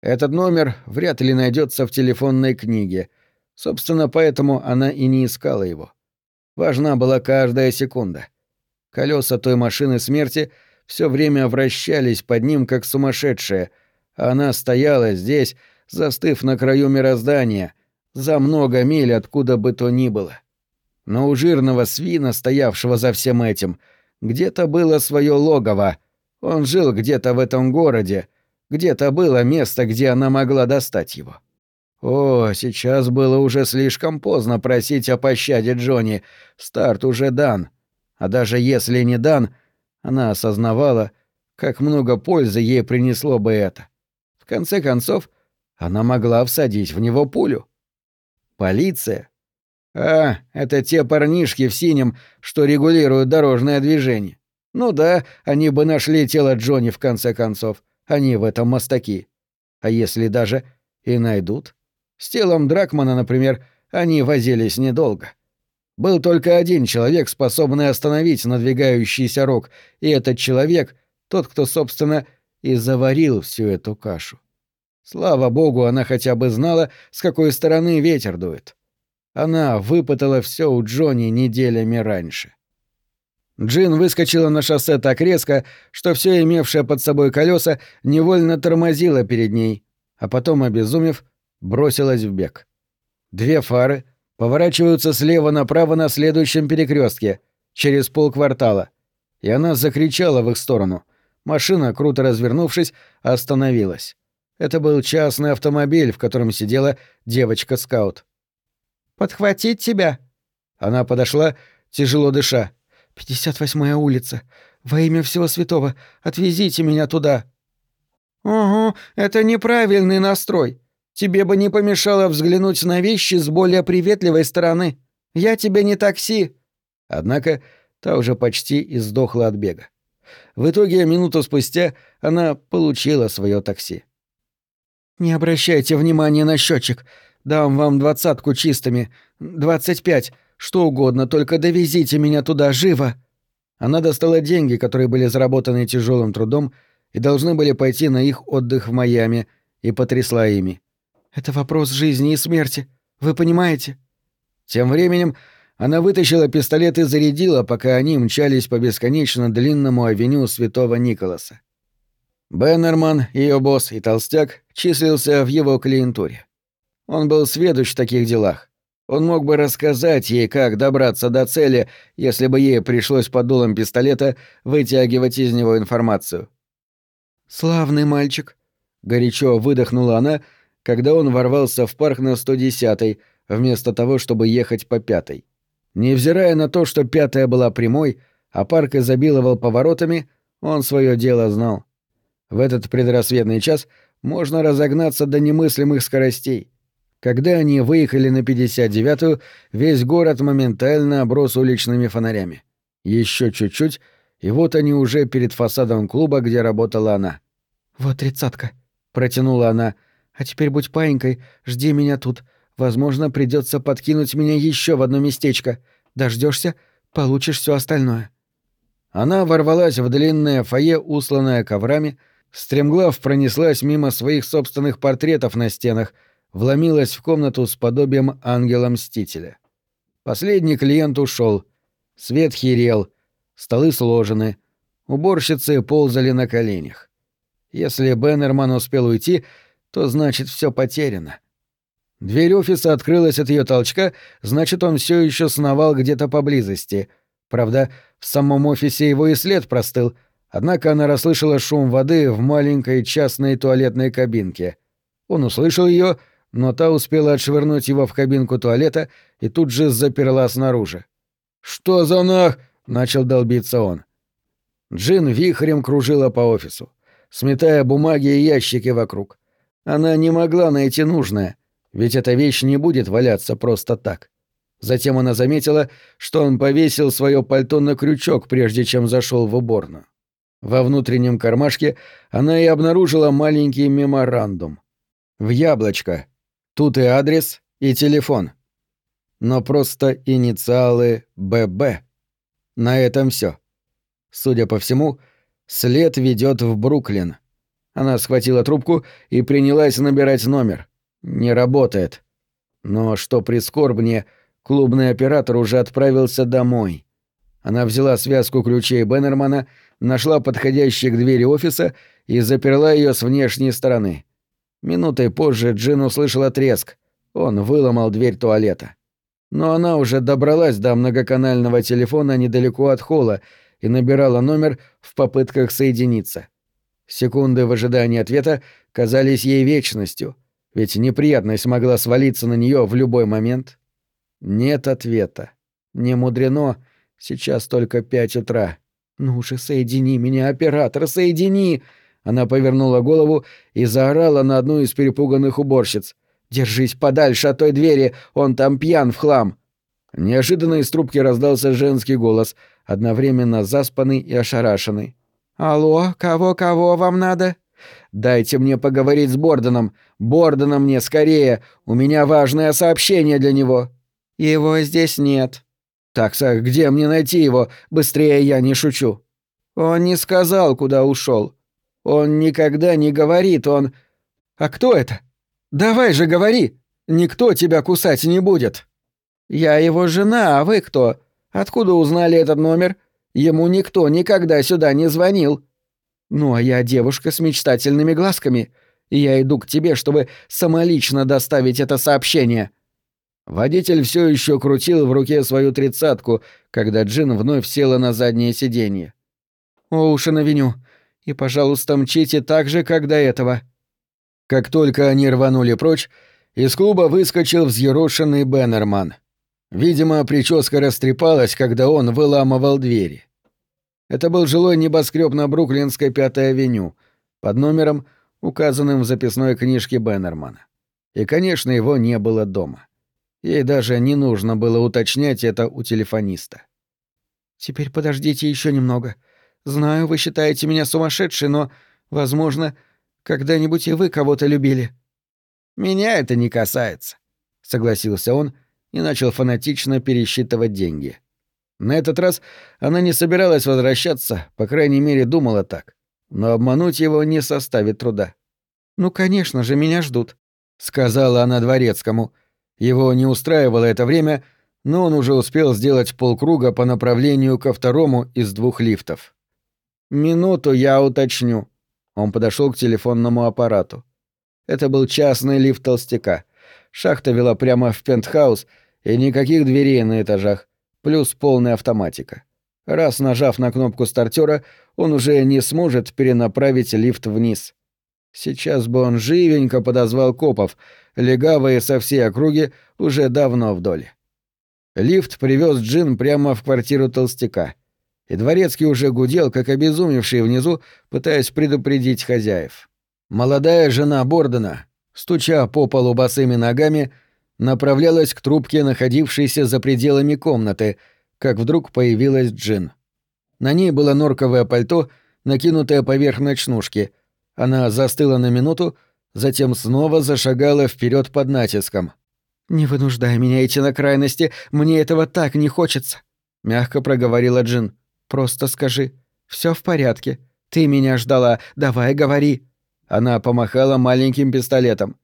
Этот номер вряд ли найдется в телефонной книге. Собственно, поэтому она и не искала его. Важна была каждая секунда. Колеса той машины смерти все время вращались под ним, как сумасшедшие, а она стояла здесь, застыв на краю мироздания, за много миль откуда бы то ни было. Но у жирного свина, стоявшего за всем этим, где-то было свое логово. Он жил где-то в этом городе, где-то было место, где она могла достать его. О, сейчас было уже слишком поздно просить о пощаде Джонни. Старт уже дан. А даже если не дан, она осознавала, как много пользы ей принесло бы это. В конце концов, она могла всадить в него пулю. Полиция? А, это те парнишки в синем, что регулируют дорожное движение. Ну да, они бы нашли тело Джонни в конце концов. Они в этом мастаки. А если даже и найдут? С телом Дракмана, например, они возились недолго. Был только один человек, способный остановить надвигающийся рог, и этот человек — тот, кто, собственно, и заварил всю эту кашу. Слава богу, она хотя бы знала, с какой стороны ветер дует. Она выпытала все у Джонни неделями раньше. Джин выскочила на шоссе так резко, что все имевшее под собой колеса невольно тормозило перед ней, а потом, обезумев, бросилась в бег. Две фары поворачиваются слева направо на следующем перекрестке, через полквартала, и она закричала в их сторону. Машина, круто развернувшись, остановилась. Это был частный автомобиль, в котором сидела девочка-скаут. «Подхватить тебя?» Она подошла, тяжело дыша. «Пятьдесят восьмая улица. Во имя всего святого, отвезите меня туда». «Угу, это неправильный настрой. Тебе бы не помешало взглянуть на вещи с более приветливой стороны. Я тебе не такси». Однако та уже почти издохла от бега. В итоге, минуту спустя, она получила свое такси. «Не обращайте внимания на счетчик. Дам вам двадцатку чистыми. Двадцать пять. Что угодно, только довезите меня туда живо». Она достала деньги, которые были заработаны тяжелым трудом и должны были пойти на их отдых в Майами, и потрясла ими. Это вопрос жизни и смерти. Вы понимаете? Тем временем она вытащила пистолет и зарядила, пока они мчались по бесконечно длинному авеню Святого Николаса. Беннерман, ее босс и толстяк числился в его клиентуре. Он был сведущ в таких делах. Он мог бы рассказать ей, как добраться до цели, если бы ей пришлось под дулом пистолета вытягивать из него информацию. «Славный мальчик», — горячо выдохнула она, — когда он ворвался в парк на 110-й, вместо того, чтобы ехать по пятой. Невзирая на то, что пятая была прямой, а парк изобиловал поворотами, он свое дело знал. В этот предрассветный час можно разогнаться до немыслимых скоростей. Когда они выехали на 59-ю, весь город моментально оброс уличными фонарями. Еще чуть-чуть, и вот они уже перед фасадом клуба, где работала она. «Вот тридцатка», — протянула она, — а теперь будь паинькой, жди меня тут. Возможно, придется подкинуть меня еще в одно местечко. Дождешься, получишь все остальное. Она ворвалась в длинное фойе, усланное коврами, стремглав пронеслась мимо своих собственных портретов на стенах, вломилась в комнату с подобием ангела-мстителя. Последний клиент ушел. Свет херел, столы сложены, уборщицы ползали на коленях. Если Беннерман успел уйти, то значит все потеряно. Дверь офиса открылась от ее толчка, значит, он все еще сновал где-то поблизости. Правда, в самом офисе его и след простыл, однако она расслышала шум воды в маленькой частной туалетной кабинке. Он услышал ее, но та успела отшвырнуть его в кабинку туалета и тут же заперла снаружи. «Что за нах?» — начал долбиться он. Джин вихрем кружила по офису, сметая бумаги и ящики вокруг. Она не могла найти нужное, ведь эта вещь не будет валяться просто так. Затем она заметила, что он повесил свое пальто на крючок, прежде чем зашел в уборную. Во внутреннем кармашке она и обнаружила маленький меморандум. В яблочко. Тут и адрес, и телефон. Но просто инициалы ББ. На этом все. Судя по всему, след ведет в Бруклин. Она схватила трубку и принялась набирать номер. Не работает. Но что прискорбнее, клубный оператор уже отправился домой. Она взяла связку ключей Беннермана, нашла подходящий к двери офиса и заперла ее с внешней стороны. Минутой позже Джин услышала треск. Он выломал дверь туалета. Но она уже добралась до многоканального телефона недалеко от холла и набирала номер в попытках соединиться. Секунды в ожидании ответа казались ей вечностью, ведь неприятность могла свалиться на нее в любой момент. Нет ответа. Не мудрено, сейчас только пять утра. «Ну же, соедини меня, оператор, соедини!» Она повернула голову и заорала на одну из перепуганных уборщиц. «Держись подальше от той двери, он там пьян в хлам!» Неожиданно из трубки раздался женский голос, одновременно заспанный и ошарашенный. «Алло, кого-кого вам надо?» «Дайте мне поговорить с Борденом. Бордена мне скорее. У меня важное сообщение для него». «Его здесь нет». «Такса, где мне найти его? Быстрее я не шучу». «Он не сказал, куда ушел. Он никогда не говорит, он... А кто это? Давай же говори! Никто тебя кусать не будет. Я его жена, а вы кто? Откуда узнали этот номер? Ему никто никогда сюда не звонил. Ну, а я девушка с мечтательными глазками, и я иду к тебе, чтобы самолично доставить это сообщение. Водитель все еще крутил в руке свою тридцатку, когда Джин вновь села на заднее сиденье. «Оушен Авеню, и, пожалуйста, мчите так же, как до этого». Как только они рванули прочь, из клуба выскочил взъерошенный Беннерман. Видимо, прическа растрепалась, когда он выламывал двери. Это был жилой небоскреб на Бруклинской Пятой авеню, под номером, указанным в записной книжке Беннермана. И, конечно, его не было дома. Ей даже не нужно было уточнять это у телефониста. «Теперь подождите еще немного. Знаю, вы считаете меня сумасшедшей, но, возможно, когда-нибудь и вы кого-то любили». «Меня это не касается», — согласился он и начал фанатично пересчитывать деньги. На этот раз она не собиралась возвращаться, по крайней мере, думала так. Но обмануть его не составит труда. «Ну, конечно же, меня ждут», — сказала она дворецкому. Его не устраивало это время, но он уже успел сделать полкруга по направлению ко второму из двух лифтов. «Минуту я уточню». Он подошел к телефонному аппарату. Это был частный лифт толстяка. Шахта вела прямо в пентхаус, и никаких дверей на этажах, плюс полная автоматика. Раз нажав на кнопку стартера, он уже не сможет перенаправить лифт вниз. Сейчас бы он живенько подозвал копов, легавые со всей округи уже давно вдоль. Лифт привез Джин прямо в квартиру толстяка — и дворецкий уже гудел, как обезумевший внизу, пытаясь предупредить хозяев. Молодая жена Бордена, стуча по полу босыми ногами, направлялась к трубке, находившейся за пределами комнаты, как вдруг появилась Джин. На ней было норковое пальто, накинутое поверх ночнушки. Она застыла на минуту, затем снова зашагала вперед под натиском. «Не вынуждай меня идти на крайности, мне этого так не хочется», — мягко проговорила Джин. Просто скажи. Все в порядке. Ты меня ждала. Давай, говори». Она помахала маленьким пистолетом.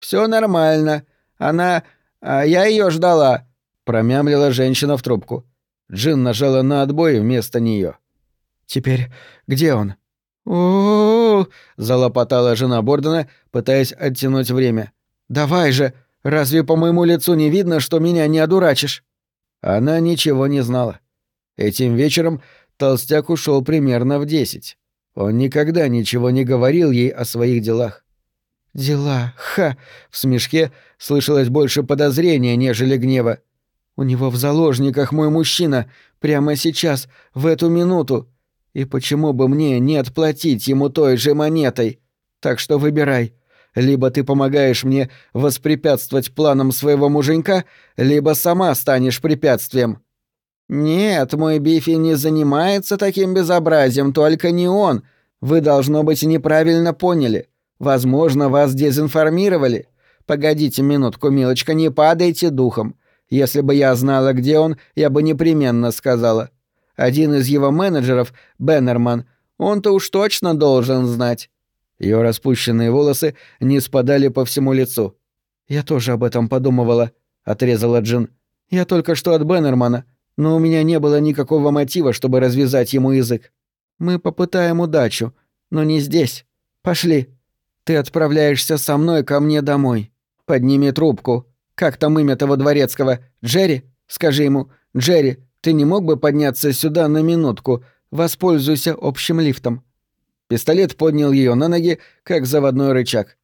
Все нормально. Она... А я ее ждала», — промямлила женщина в трубку. Джин нажала на отбой вместо нее. «Теперь где он?» «О-о-о!» — залопотала жена Бордена, пытаясь оттянуть время. «Давай же! Разве по моему лицу не видно, что меня не одурачишь?» Она ничего не знала. Этим вечером толстяк ушел примерно в десять. Он никогда ничего не говорил ей о своих делах. «Дела, ха!» — в смешке слышалось больше подозрения, нежели гнева. «У него в заложниках мой мужчина, прямо сейчас, в эту минуту. И почему бы мне не отплатить ему той же монетой? Так что выбирай. Либо ты помогаешь мне воспрепятствовать планам своего муженька, либо сама станешь препятствием». «Нет, мой Бифи не занимается таким безобразием, только не он. Вы, должно быть, неправильно поняли. Возможно, вас дезинформировали. Погодите минутку, милочка, не падайте духом. Если бы я знала, где он, я бы непременно сказала. Один из его менеджеров, Беннерман, он-то уж точно должен знать». Ее распущенные волосы не спадали по всему лицу. «Я тоже об этом подумывала», — отрезала Джин. «Я только что от Беннермана, но у меня не было никакого мотива, чтобы развязать ему язык. Мы попытаем удачу, но не здесь. Пошли. Ты отправляешься со мной ко мне домой. Подними трубку. Как там имя того дворецкого? Джерри? Скажи ему, Джерри, ты не мог бы подняться сюда на минутку? Воспользуйся общим лифтом». Пистолет поднял ее на ноги, как заводной рычаг.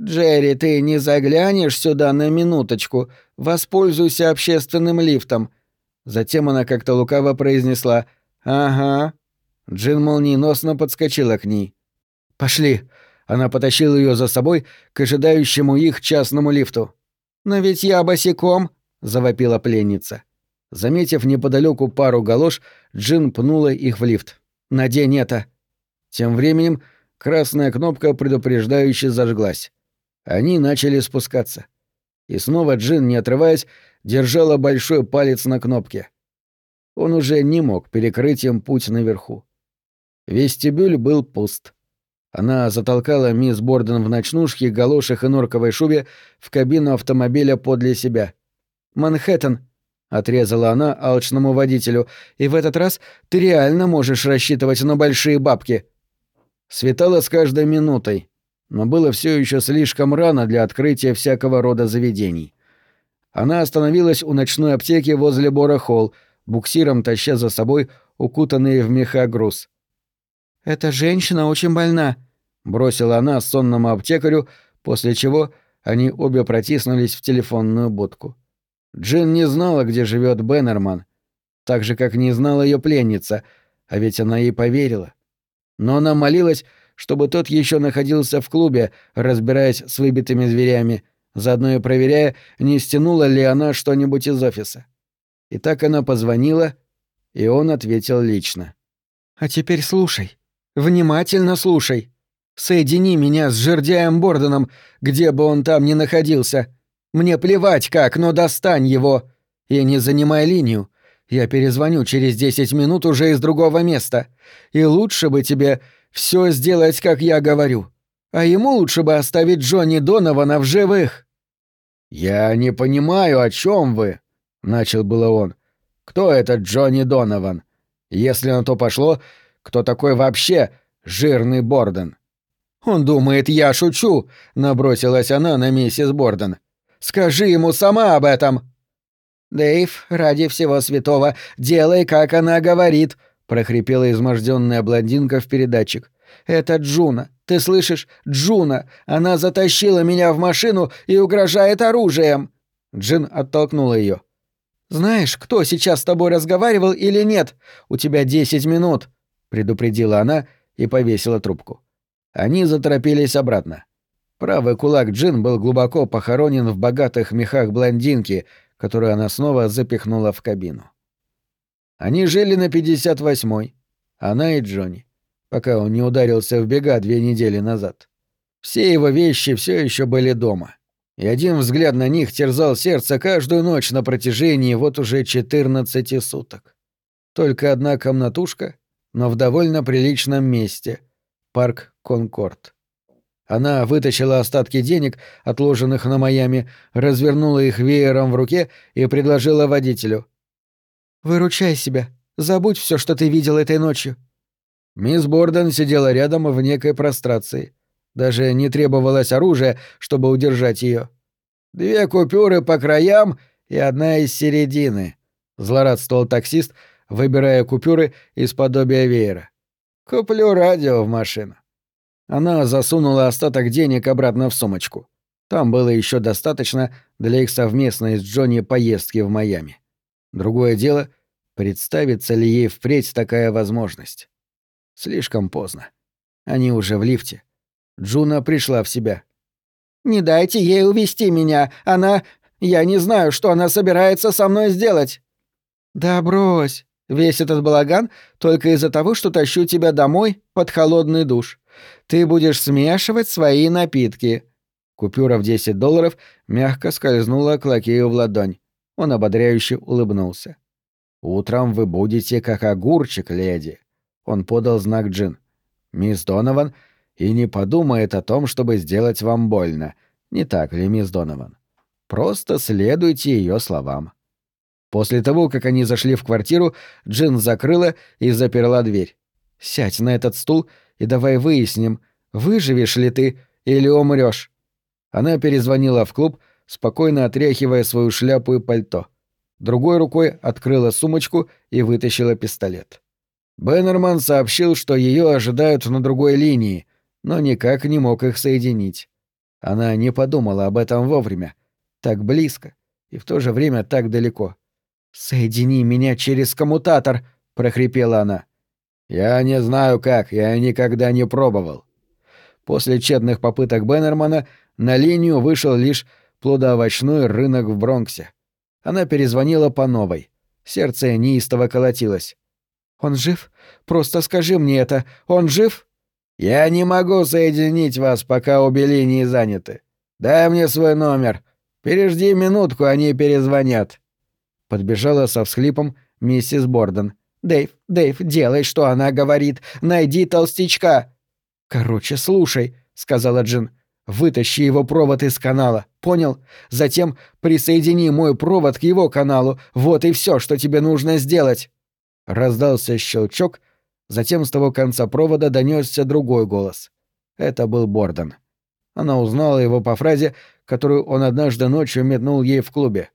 «Джерри, ты не заглянешь сюда на минуточку. Воспользуйся общественным лифтом». Затем она как-то лукаво произнесла «Ага». Джин молниеносно подскочила к ней. «Пошли». Она потащила ее за собой к ожидающему их частному лифту. «Но ведь я босиком», — завопила пленница. Заметив неподалеку пару галош, Джин пнула их в лифт. «Надень это». Тем временем красная кнопка предупреждающе зажглась. Они начали спускаться. И снова Джин, не отрываясь, держала большой палец на кнопке. Он уже не мог перекрыть им путь наверху. Вестибюль был пуст. Она затолкала мисс Борден в ночнушке, галошах и норковой шубе в кабину автомобиля подле себя. «Манхэттен», — отрезала она алчному водителю, — «и в этот раз ты реально можешь рассчитывать на большие бабки». Светало с каждой минутой, но было все еще слишком рано для открытия всякого рода заведений. Она остановилась у ночной аптеки возле Бора-Холл, буксиром таща за собой укутанный в меха груз. «Эта женщина очень больна», — бросила она сонному аптекарю, после чего они обе протиснулись в телефонную будку. Джин не знала, где живет Беннерман, так же, как не знала ее пленница, а ведь она ей поверила. Но она молилась, чтобы тот еще находился в клубе, разбираясь с выбитыми зверями, заодно и проверяя, не стянула ли она что-нибудь из офиса. И так она позвонила, и он ответил лично. «А теперь слушай. Внимательно слушай. Соедини меня с жердяем Борденом, где бы он там ни находился. Мне плевать как, но достань его. И не занимай линию. Я перезвоню через десять минут уже из другого места. И лучше бы тебе все сделать, как я говорю. А ему лучше бы оставить Джонни Донована в живых». «Я не понимаю, о чем вы», — начал было он. «Кто этот Джонни Донован? Если на то пошло, кто такой вообще жирный Борден?» «Он думает, я шучу», — набросилась она на миссис Борден. «Скажи ему сама об этом». «Дэйв, ради всего святого, делай, как она говорит», — прохрипела изможденная блондинка в передатчик. «Это Джуна. Ты слышишь? Джуна! Она затащила меня в машину и угрожает оружием!» Джин оттолкнула ее. «Знаешь, кто сейчас с тобой разговаривает или нет? У тебя десять минут», — предупредила она и повесила трубку. Они заторопились обратно. Правый кулак Джин был глубоко похоронен в богатых мехах блондинки, которую она снова запихнула в кабину. Они жили на 58-й, она и Джонни пока он не ударился в бега две недели назад. Все его вещи все еще были дома. И один взгляд на них терзал сердце каждую ночь на протяжении вот уже 14 суток. Только одна комнатушка, но в довольно приличном месте — парк Конкорд. Она вытащила остатки денег, отложенных на Майами, развернула их веером в руке и предложила водителю. «Выручай себя. Забудь все, что ты видел этой ночью. Мисс Борден сидела рядом в некой прострации. Даже не требовалось оружия, чтобы удержать ее. «Две купюры по краям и одна из середины», — злорадствовал таксист, выбирая купюры из подобия веера. «Куплю радио в машину». Она засунула остаток денег обратно в сумочку. Там было еще достаточно для их совместной с Джонни поездки в Майами. Другое дело, представится ли ей впредь такая возможность. Слишком поздно. Они уже в лифте. Джуна пришла в себя. «Не дайте ей увести меня. Она... Я не знаю, что она собирается со мной сделать». «Да брось. Весь этот балаган только из-за того, что тащу тебя домой под холодный душ. Ты будешь смешивать свои напитки». Купюра в 10 долларов мягко скользнула к лакею в ладонь. Он ободряюще улыбнулся. «Утром вы будете как огурчик, леди. Он подал знак Джин. «Мисс Донован, и не подумает о том, чтобы сделать вам больно. Не так ли, мисс Донован? Просто следуйте ее словам. После того, как они зашли в квартиру, Джин закрыла и заперла дверь. «Сядь на этот стул и давай выясним, выживешь ли ты или умрешь. Она перезвонила в клуб, спокойно отряхивая свою шляпу и пальто. Другой рукой открыла сумочку и вытащила пистолет. Беннерман сообщил, что ее ожидают на другой линии, но никак не мог их соединить. Она не подумала об этом вовремя. Так близко и в то же время так далеко. «Соедини меня через коммутатор!» — прохрипела она. «Я не знаю как, я никогда не пробовал». После тщетных попыток Беннермана на линию вышел лишь плодоовощной рынок в Бронксе. Она перезвонила по новой. Сердце неистово колотилось. «Он жив? Просто скажи мне это. Он жив?» «Я не могу соединить вас, пока обе линии заняты. Дай мне свой номер. Пережди минутку, они перезвонят». Подбежала со всхлипом миссис Борден. «Дэйв, Дэйв, делай, что она говорит. Найди толстячка». «Короче, слушай», — сказала Джин. «Вытащи его провод из канала, понял? Затем присоедини мой провод к его каналу. Вот и все, что тебе нужно сделать». Раздался щелчок, затем с того конца провода донесся другой голос. Это был Борден. Она узнала его по фразе, которую он однажды ночью метнул ей в клубе.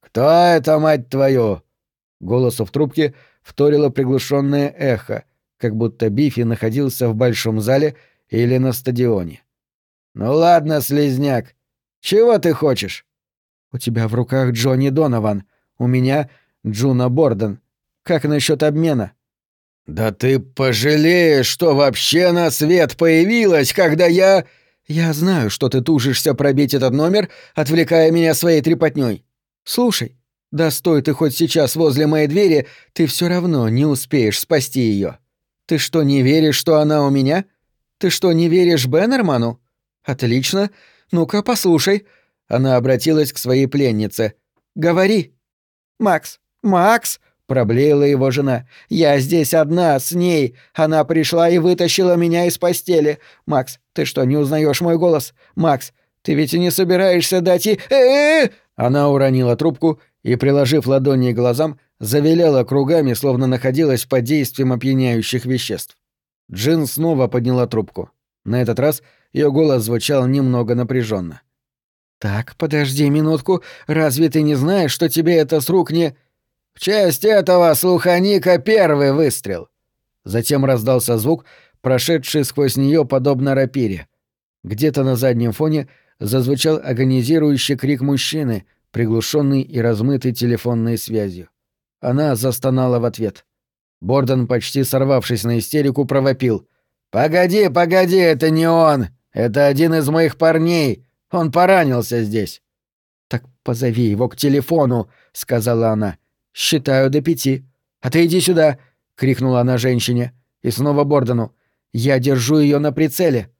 «Кто это, мать твою?» Голосу в трубке вторило приглушенное эхо, как будто Бифи находился в большом зале или на стадионе. «Ну ладно, слезняк. Чего ты хочешь?» «У тебя в руках Джонни Донован. У меня Джуна Борден. Как насчет обмена?» «Да ты пожалеешь, что вообще на свет появилась, когда я...» «Я знаю, что ты тужишься пробить этот номер, отвлекая меня своей трепотней. Слушай, да стой ты хоть сейчас возле моей двери, ты все равно не успеешь спасти ее. Ты что, не веришь, что она у меня? Ты что, не веришь Беннерману? Отлично. Ну-ка, послушай». Она обратилась к своей пленнице. «Говори». «Макс, Макс!» Проблеяла его жена. «Я здесь одна, с ней. Она пришла и вытащила меня из постели. Макс, ты что, не узнаешь мой голос? Макс, ты ведь и не собираешься дать ей... э -э -э Она уронила трубку и, приложив ладони к глазам, завиляла кругами, словно находилась под действием опьяняющих веществ. Джин снова подняла трубку. На этот раз ее голос звучал немного напряженно. «Так, подожди минутку. Разве ты не знаешь, что тебе это с рук не...» В честь этого слуханика первый выстрел. Затем раздался звук, прошедший сквозь нее подобно рапире. Где-то на заднем фоне зазвучал агонизирующий крик мужчины, приглушенный и размытый телефонной связью. Она застонала в ответ. Борден, почти сорвавшись на истерику, провопил. «Погоди, погоди, это не он! Это один из моих парней! Он поранился здесь!» «Так позови его к телефону», — сказала она. «Считаю до пяти. А ты иди сюда!» — крикнула она женщине. И снова Бордону. «Я держу ее на прицеле!»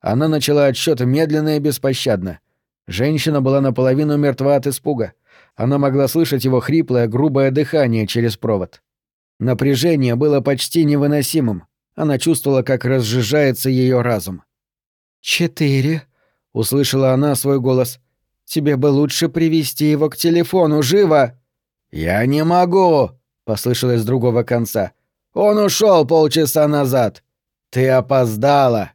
Она начала отсчет медленно и беспощадно. Женщина была наполовину мертва от испуга. Она могла слышать его хриплое, грубое дыхание через провод. Напряжение было почти невыносимым. Она чувствовала, как разжижается ее разум. «Четыре», — услышала она свой голос. «Тебе бы лучше привести его к телефону, живо!» «Я не могу!» — послышалось с другого конца. «Он ушел полчаса назад! Ты опоздала!»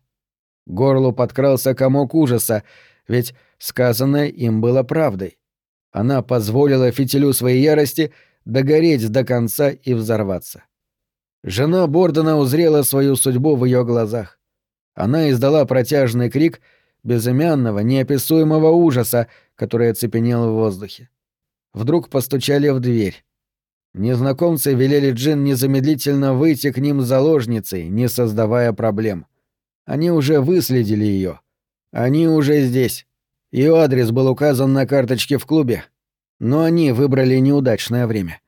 Горлу подкрался комок ужаса, ведь сказанное им было правдой. Она позволила фитилю своей ярости догореть до конца и взорваться. Жена Бордона узрела свою судьбу в ее глазах. Она издала протяжный крик безымянного, неописуемого ужаса, который оцепенел в воздухе. Вдруг постучали в дверь. Незнакомцы велели Джин незамедлительно выйти к ним с заложницей, не создавая проблем. Они уже выследили ее. Они уже здесь. Ее адрес был указан на карточке в клубе. Но они выбрали неудачное время.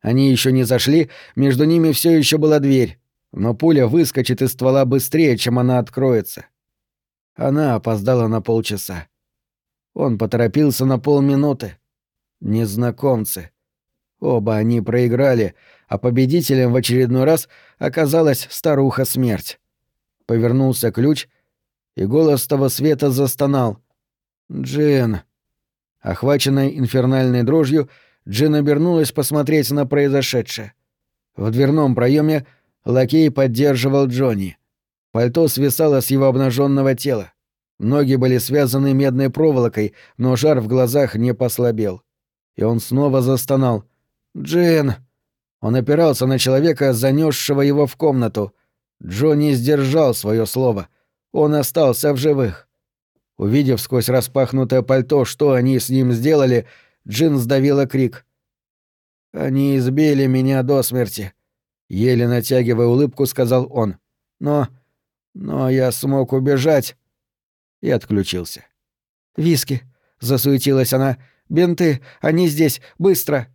Они еще не зашли, между ними все еще была дверь, но пуля выскочит из ствола быстрее, чем она откроется. Она опоздала на полчаса. Он поторопился на полминуты. Незнакомцы. Оба они проиграли, а победителем в очередной раз оказалась старуха-смерть. Повернулся ключ, и голос того света застонал. «Джин!» Охваченная инфернальной дрожью, Джин обернулась посмотреть на произошедшее. В дверном проеме лакей поддерживал Джонни. Пальто свисало с его обнаженного тела. Ноги были связаны медной проволокой, но жар в глазах не послабел. И он снова застонал. «Джин!» Он опирался на человека, занесшего его в комнату. Джонни сдержал свое слово. Он остался в живых. Увидев сквозь распахнутое пальто, что они с ним сделали, Джин сдавила крик. «Они избили меня до смерти», — еле натягивая улыбку, сказал он. «Но... но я смог убежать» и отключился. «Виски», — засуетилась она. «Бинты, они здесь, быстро!»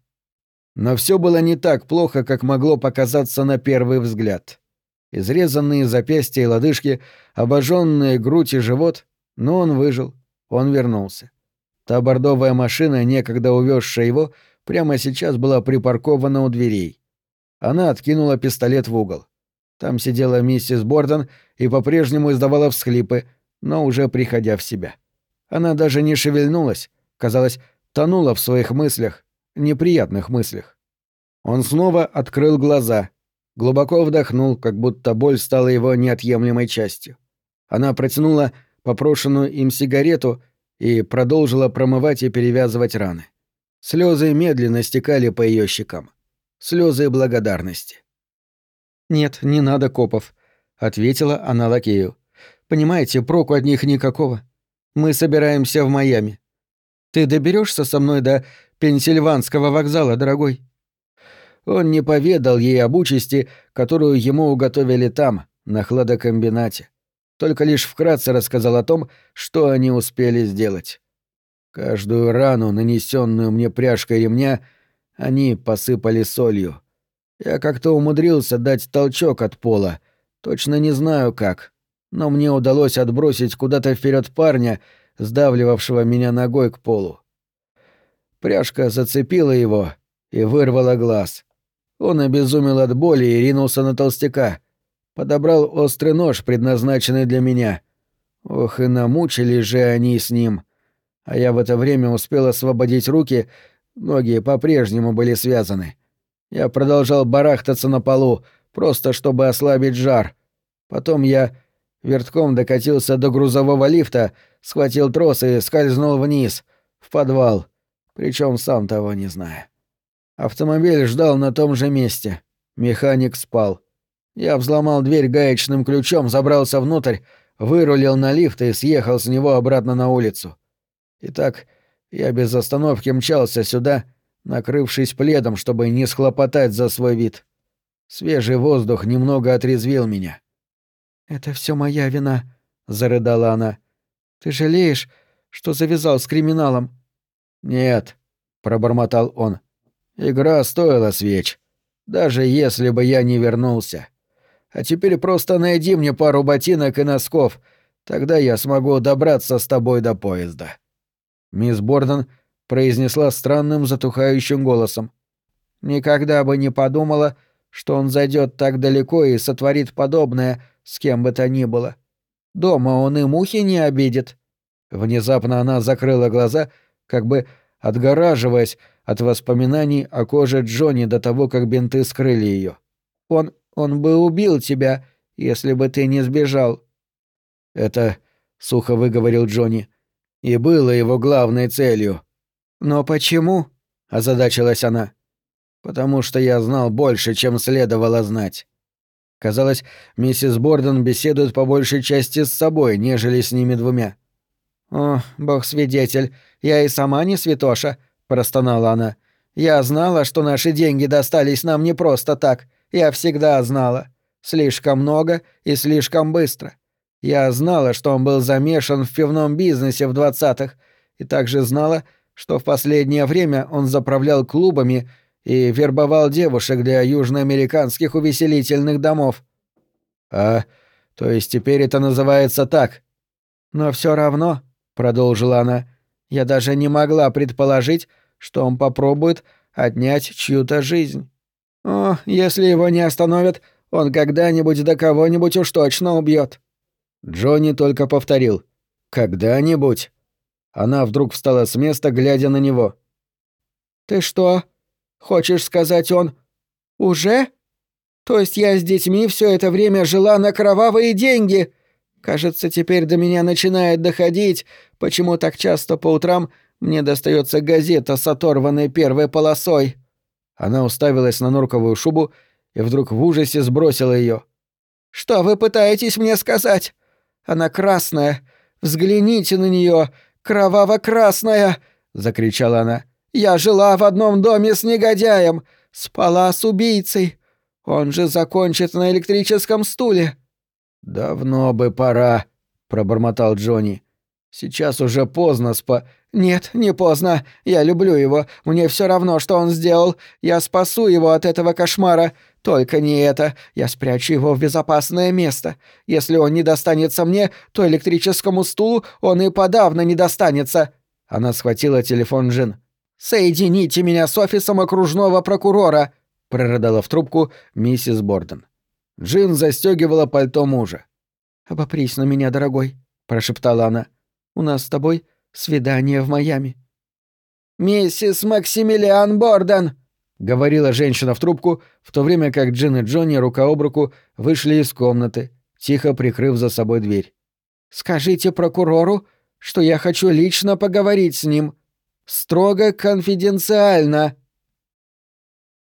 Но все было не так плохо, как могло показаться на первый взгляд. Изрезанные запястья и лодыжки, обожженные грудь и живот, но он выжил, он вернулся. Та бордовая машина, некогда увезшая его, прямо сейчас была припаркована у дверей. Она откинула пистолет в угол. Там сидела миссис Борден и по-прежнему издавала всхлипы, но уже приходя в себя. Она даже не шевельнулась, казалось, тонула в своих мыслях, неприятных мыслях. Он снова открыл глаза, глубоко вдохнул, как будто боль стала его неотъемлемой частью. Она протянула попрошенную им сигарету и продолжила промывать и перевязывать раны. Слезы медленно стекали по ее щекам. Слезы благодарности. «Нет, не надо копов», — ответила она лакею. «Понимаете, проку от них никакого. Мы собираемся в Майами. Ты доберешься со мной до Пенсильванского вокзала, дорогой?» Он не поведал ей об участи, которую ему уготовили там, на хладокомбинате. Только лишь вкратце рассказал о том, что они успели сделать. Каждую рану, нанесенную мне пряжкой ремня, они посыпали солью. Я как-то умудрился дать толчок от пола, точно не знаю как, но мне удалось отбросить куда-то вперед парня, сдавливавшего меня ногой к полу. Пряжка зацепила его и вырвала глаз. Он обезумел от боли и ринулся на толстяка. Подобрал острый нож, предназначенный для меня. Ох, и намучились же они с ним. А я в это время успел освободить руки, ноги по-прежнему были связаны. Я продолжал барахтаться на полу, просто чтобы ослабить жар. Потом я вертком докатился до грузового лифта, схватил трос и скользнул вниз, в подвал, причем сам того не зная. Автомобиль ждал на том же месте. Механик спал. Я взломал дверь гаечным ключом, забрался внутрь, вырулил на лифт и съехал с него обратно на улицу. Итак, я без остановки мчался сюда, накрывшись пледом, чтобы не схлопотать за свой вид. Свежий воздух немного отрезвил меня. «Это все моя вина», — зарыдала она. «Ты жалеешь, что завязал с криминалом?» «Нет», — пробормотал он. «Игра стоила свеч, даже если бы я не вернулся. А теперь просто найди мне пару ботинок и носков, тогда я смогу добраться с тобой до поезда». Мисс Борден произнесла странным затухающим голосом. «Никогда бы не подумала, что он зайдет так далеко и сотворит подобное с кем бы то ни было. Дома он и мухи не обидит». Внезапно она закрыла глаза, как бы отгораживаясь от воспоминаний о коже Джонни до того, как бинты скрыли ее. «Он... он бы убил тебя, если бы ты не сбежал». «Это...» — сухо выговорил Джонни. «И было его главной целью». «Но почему?» — озадачилась она. «Потому что я знал больше, чем следовало знать». Казалось, миссис Борден беседует по большей части с собой, нежели с ними двумя. «О, бог-свидетель, я и сама не святоша», — простонала она. «Я знала, что наши деньги достались нам не просто так. Я всегда знала. Слишком много и слишком быстро. Я знала, что он был замешан в пивном бизнесе в двадцатых, и также знала, что в последнее время он заправлял клубами и вербовал девушек для южноамериканских увеселительных домов. А, то есть теперь это называется так. Но все равно, продолжила она, я даже не могла предположить, что он попробует отнять чью-то жизнь. О, если его не остановят, он когда-нибудь до кого-нибудь уж точно убьет. Джонни только повторил «Когда-нибудь». Она вдруг встала с места, глядя на него. «Ты что, хочешь сказать он уже? То есть я с детьми все это время жила на кровавые деньги? Кажется, теперь до меня начинает доходить, почему так часто по утрам мне достается газета с оторванной первой полосой». Она уставилась на норковую шубу и вдруг в ужасе сбросила ее. «Что вы пытаетесь мне сказать? Она красная. Взгляните на нее, кроваво-красная!» — закричала она. «Я жила в одном доме с негодяем, спала с убийцей. Он же закончит на электрическом стуле». «Давно бы пора», — пробормотал Джонни. «Сейчас уже поздно спа...» «Нет, не поздно. Я люблю его. Мне все равно, что он сделал. Я спасу его от этого кошмара. Только не это. Я спрячу его в безопасное место. Если он не достанется мне, то электрическому стулу он и подавно не достанется». Она схватила телефон Джин. «Соедините меня с офисом окружного прокурора», — прорыдала в трубку миссис Борден. Джин застегивала пальто мужа. «Обопрись на меня, дорогой», — прошептала она. «У нас с тобой свидание в Майами». «Миссис Максимилиан Борден», — говорила женщина в трубку, в то время как Джин и Джонни рука об руку вышли из комнаты, тихо прикрыв за собой дверь. «Скажите прокурору, что я хочу лично поговорить с ним. Строго конфиденциально».